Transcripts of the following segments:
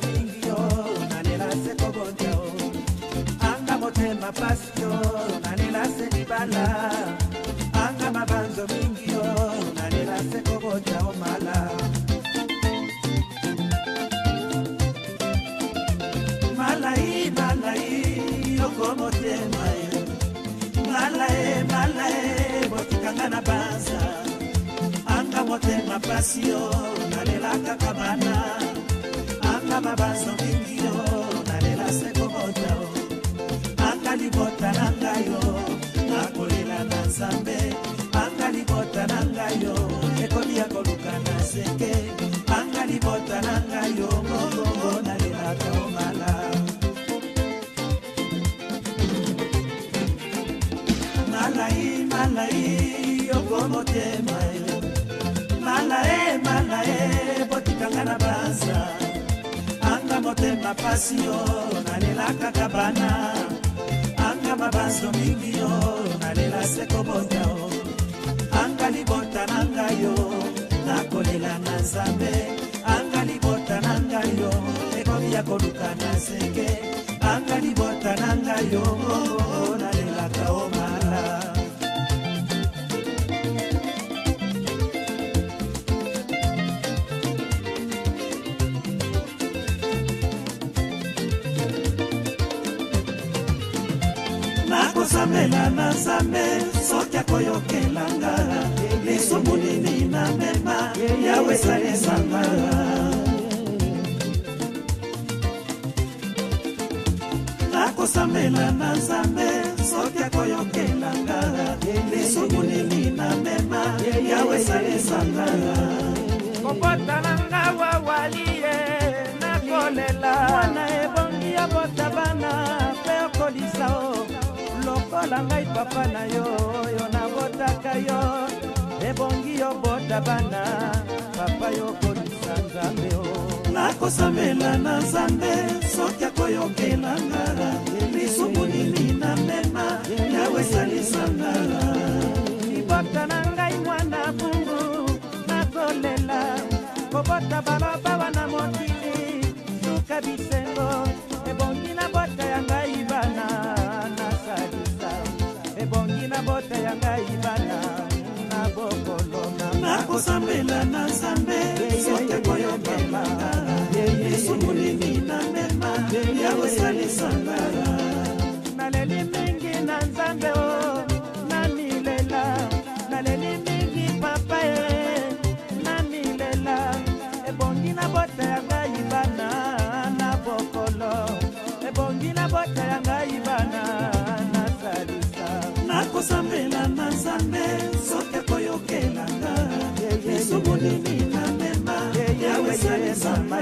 mingi yo nanela se o malai malai na anga motema bana bazongingi yo nalela sekobota o anga libota na ngai yo nakolela na nzambe anga libota na ngai yo ekomi ya koluka na seke anga libota na ngai yo mogongo nalelaka omala malai malai yoko motema malae malae botikanga na banza mapasi yo nalela kaka bana anga mabanzo mingi yo nalela se kobota o anga libota na ngai yo nakolela na nzambe anga libota na ngai yo ekomi ya koluka na seke anga libota na ngai yo oh, oh, oh, nalelaka oma nakosambela na nzambe soki akoyokelanga lisumu nini na mema yawe esalisanga nakosambela na nzambe soki akoyokelanga lisumu nini na mema yawe esalisanga kobotananga wawa lokola ngai papa na yo oyo nabotaka yo ebongi yobota bana papa yokolisa nzambe o nakosambela na nzambe soki akoyokelanga lisumu nini na mema yawesalisanga libota na ngai mwana bungu nakolela kobota balobawa na mokili suka bise kosambela na nzambe sote koyokemaka esukulini na mema ya kosalisanga naleli mingi na nzambe o na milela naleli mingi papa e na milela ebongi na bota ya ngai bana na bokolo ebongi na bota ya ngai bana nasalisa nakosambela na nzambe yesu molimi na mema yawe salisama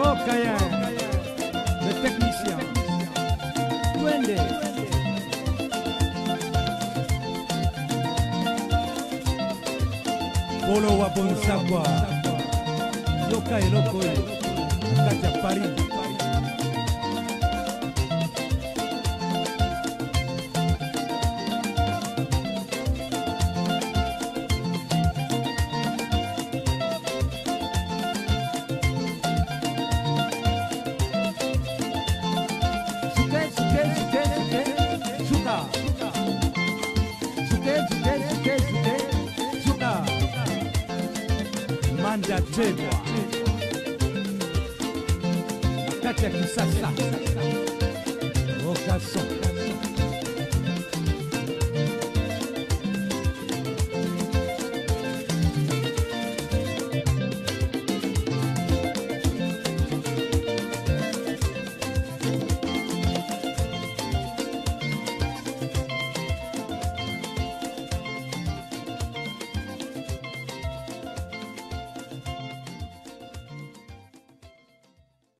okaya le technicien twende polo wa bonsakwa yoka eloko oyo kati ya paris I got ya kisasa okasoka